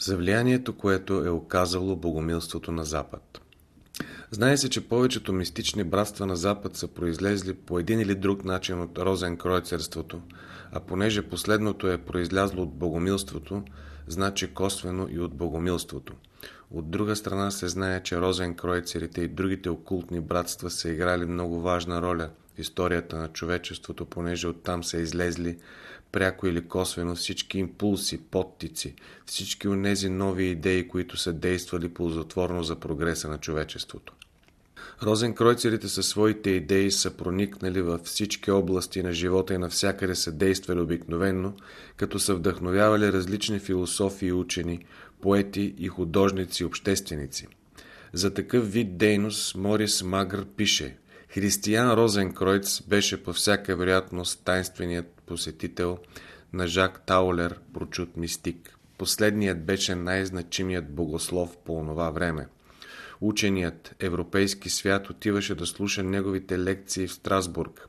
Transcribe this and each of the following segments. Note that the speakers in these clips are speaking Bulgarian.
За влиянието, което е оказало богомилството на Запад. Знае се, че повечето мистични братства на Запад са произлезли по един или друг начин от розенкройцерството, а понеже последното е произлязло от богомилството, значи косвено и от богомилството. От друга страна се знае, че розенкройцерите и другите окултни братства са играли много важна роля в историята на човечеството, понеже оттам са излезли пряко или косвено всички импулси, подтици, всички онези нови идеи, които са действали ползотворно за прогреса на човечеството. Розенкройцерите със своите идеи са проникнали във всички области на живота и навсякъде са действали обикновенно, като са вдъхновявали различни философии и учени, поети и художници и общественици. За такъв вид дейност Морис Магър пише Християн Розенкройц беше по всяка вероятност тайнственият посетител на Жак Таулер, прочут мистик. Последният беше най-значимият богослов по онова време. Ученият европейски свят отиваше да слуша неговите лекции в Страсбург.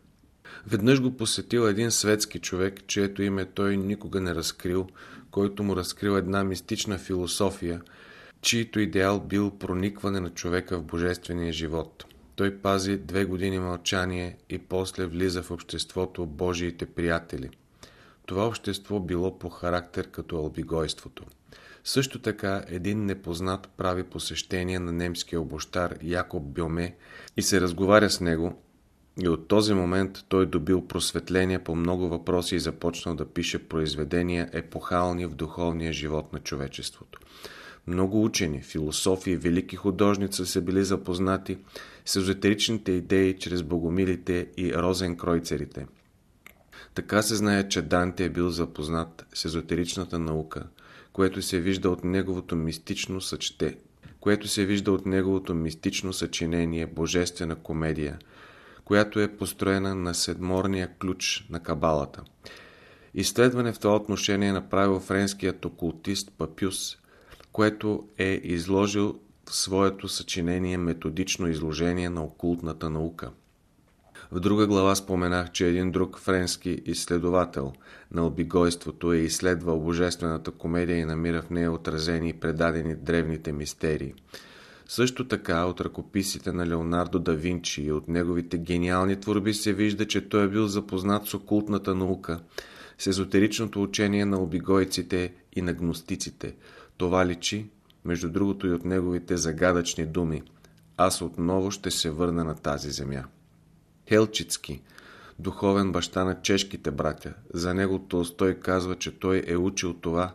Веднъж го посетил един светски човек, чието име той никога не разкрил, който му разкрил една мистична философия, чието идеал бил проникване на човека в божествения живот. Той пази две години мълчание и после влиза в обществото Божиите приятели. Това общество било по характер като албигойството. Също така един непознат прави посещение на немския обощар Якоб Бьоме и се разговаря с него и от този момент той добил просветление по много въпроси и започнал да пише произведения епохални в духовния живот на човечеството. Много учени, философи и велики художници са били запознати с езотеричните идеи чрез богомилите и розенкройцерите. Така се знае, че Данте е бил запознат с езотеричната наука, което се вижда от неговото мистично съчте, което се вижда от неговото мистично съчинение Божествена комедия, която е построена на седморния ключ на кабалата. Изследване в това отношение направил френският окултист Папюс, което е изложил в своето съчинение методично изложение на окултната наука. В друга глава споменах, че един друг френски изследовател на обигойството е изследвал божествената комедия и намира в нея отразени и предадени древните мистерии. Също така от ръкописите на Леонардо да Винчи и от неговите гениални творби се вижда, че той е бил запознат с окултната наука, с езотеричното учение на обигойците и на гностиците. Това личи, между другото и от неговите загадъчни думи. Аз отново ще се върна на тази земя. Хелчицки, духовен баща на чешките братя. За него Толстой казва, че той е учил това,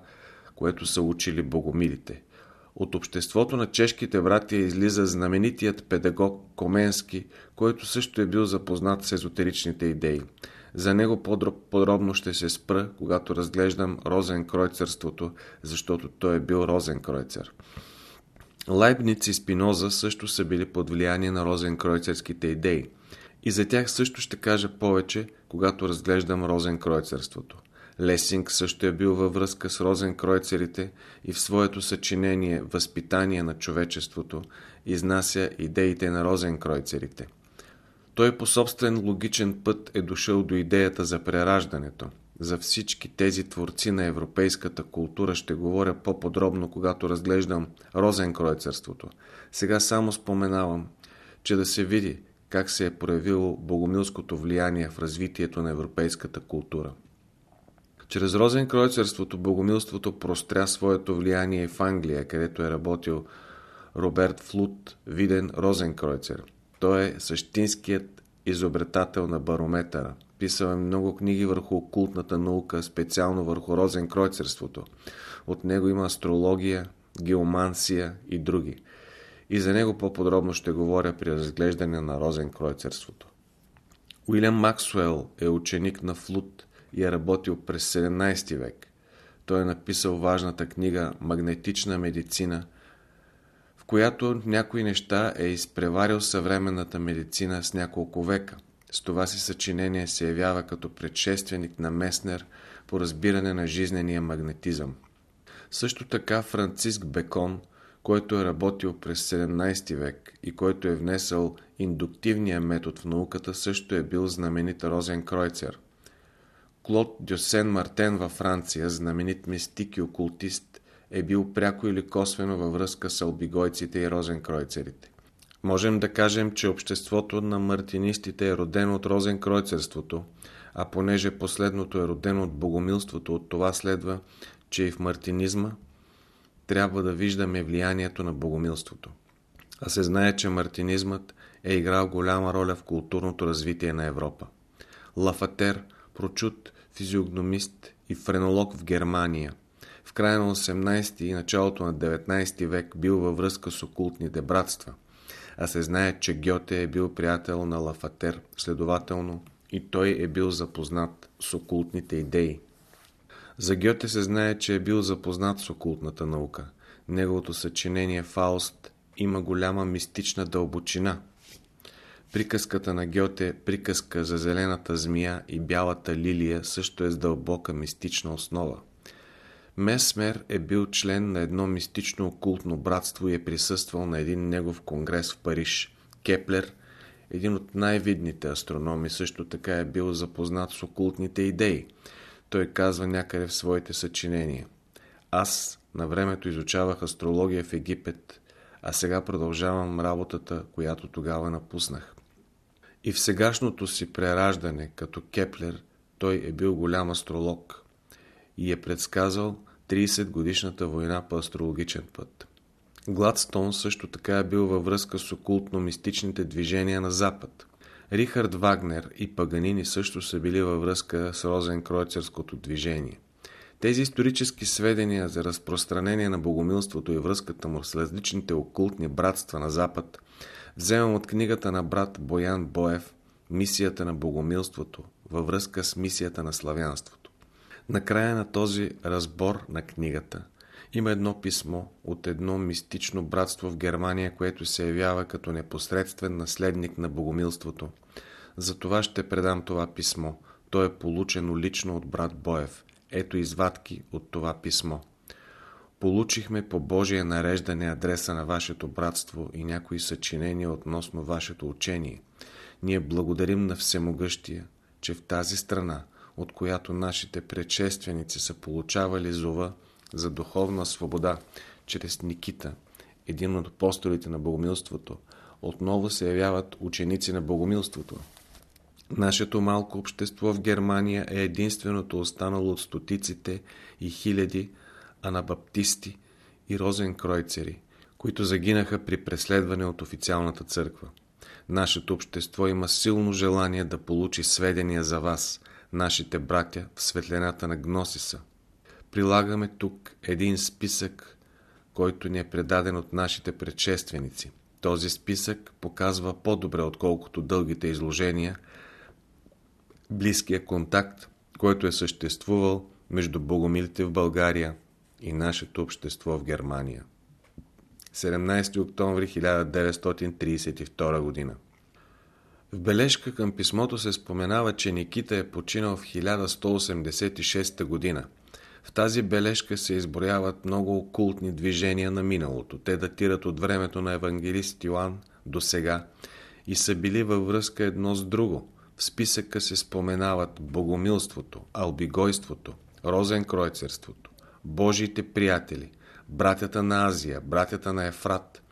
което са учили богомилите. От обществото на чешките братия излиза знаменитият педагог Коменски, който също е бил запознат с езотеричните идеи. За него подробно ще се спра, когато разглеждам розенкройцерството, защото той е бил розенкройцер. Лайбниц и Спиноза също са били под влияние на розенкройцерските идеи. И за тях също ще кажа повече, когато разглеждам розенкройцерството. Лесинг също е бил във връзка с розенкройцерите и в своето съчинение «Възпитание на човечеството» изнася идеите на розенкройцерите. Той по собствен логичен път е дошъл до идеята за прераждането. За всички тези творци на европейската култура ще говоря по-подробно, когато разглеждам розенкройцерството. Сега само споменавам, че да се види как се е проявило богомилското влияние в развитието на европейската култура. Чрез розенкройцерството богомилството простря своето влияние в Англия, където е работил Роберт Флут, виден розенкройцер. Той е същинският изобретател на барометъра. Писал е много книги върху окултната наука, специално върху розенкройцерството. От него има астрология, геомансия и други и за него по-подробно ще говоря при разглеждане на розенкройцерството. Уилям Максуел е ученик на Флут и е работил през 17 век. Той е написал важната книга «Магнетична медицина», която някои неща е изпреварил съвременната медицина с няколко века. С това си съчинение се явява като предшественик на Меснер по разбиране на жизнения магнетизъм. Също така Франциск Бекон – който е работил през 17 век и който е внесъл индуктивния метод в науката, също е бил знаменит Розен Кройцер. Клод Дюсен Мартен във Франция, знаменит мистик и окултист, е бил пряко или косвено във връзка с албигойците и розенкройцерите. Можем да кажем, че обществото на мартинистите е родено от розенкройцерството, а понеже последното е родено от богомилството, от това следва, че и в мартинизма трябва да виждаме влиянието на богомилството. А се знае, че мартинизмът е играл голяма роля в културното развитие на Европа. Лафатер, прочут физиогномист и френолог в Германия, в края на 18 и началото на 19 век бил във връзка с окултните братства, а се знае, че Гьоте е бил приятел на Лафатер, следователно и той е бил запознат с окултните идеи. За Гьоте се знае, че е бил запознат с окултната наука. Неговото съчинение Фауст има голяма мистична дълбочина. Приказката на Гьоте, приказка за зелената змия и бялата лилия също е с дълбока мистична основа. Месмер е бил член на едно мистично окултно братство и е присъствал на един негов конгрес в Париж. Кеплер, един от най-видните астрономи, също така е бил запознат с окултните идеи. Той казва някъде в своите съчинения. Аз на времето изучавах астрология в Египет, а сега продължавам работата, която тогава напуснах. И в сегашното си прераждане, като Кеплер, той е бил голям астролог и е предсказал 30 годишната война по астрологичен път. Гладстон също така е бил във връзка с окултно-мистичните движения на Запад. Рихард Вагнер и Паганини също са били във връзка с Розенкройцерското движение. Тези исторически сведения за разпространение на богомилството и връзката му с различните окултни братства на Запад вземам от книгата на брат Боян Боев «Мисията на богомилството» във връзка с мисията на славянството. Накрая на този разбор на книгата има едно писмо от едно мистично братство в Германия, което се явява като непосредствен наследник на богомилството. За това ще предам това писмо. То е получено лично от брат Боев. Ето извадки от това писмо. Получихме по Божие нареждане адреса на вашето братство и някои съчинения относно вашето учение. Ние благодарим на Всемогъщия, че в тази страна, от която нашите предшественици са получавали зова за духовна свобода чрез Никита, един от апостолите на богомилството, отново се явяват ученици на богомилството. Нашето малко общество в Германия е единственото останало от стотиците и хиляди анабаптисти и розенкройцери, които загинаха при преследване от официалната църква. Нашето общество има силно желание да получи сведения за вас, нашите братя в светлината на Гносиса. Прилагаме тук един списък, който ни е предаден от нашите предшественици. Този списък показва по-добре, отколкото дългите изложения, близкия контакт, който е съществувал между богомилите в България и нашето общество в Германия. 17 октомври 1932 година В бележка към писмото се споменава, че Никита е починал в 1186 година. В тази бележка се изброяват много окултни движения на миналото. Те датират от времето на евангелист Йоанн до сега и са били във връзка едно с друго. В списъка се споменават богомилството, албигойството, розенкройцерството, Божиите приятели, братята на Азия, братята на Ефрат,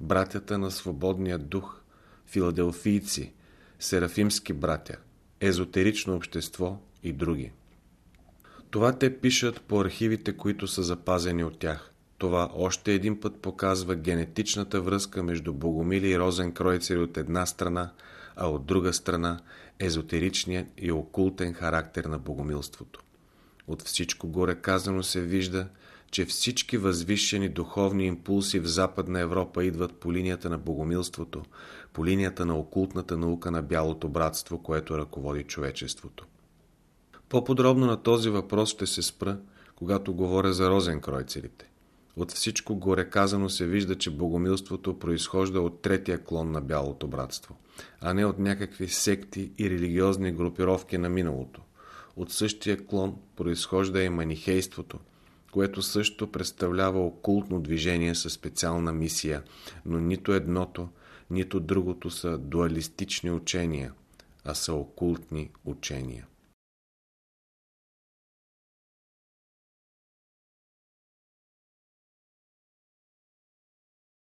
братята на свободния дух, филаделфийци, серафимски братя, езотерично общество и други. Това те пишат по архивите, които са запазени от тях. Това още един път показва генетичната връзка между Богомили и Розен Кройцери от една страна, а от друга страна езотеричният и окултен характер на богомилството. От всичко горе казано се вижда, че всички възвишени духовни импулси в Западна Европа идват по линията на богомилството, по линията на окултната наука на Бялото братство, което ръководи човечеството. По-подробно на този въпрос ще се спра, когато говоря за розенкройцерите. От всичко горе казано се вижда, че богомилството произхожда от третия клон на Бялото братство, а не от някакви секти и религиозни групировки на миналото. От същия клон произхожда и манихейството, което също представлява окултно движение със специална мисия, но нито едното, нито другото са дуалистични учения, а са окултни учения.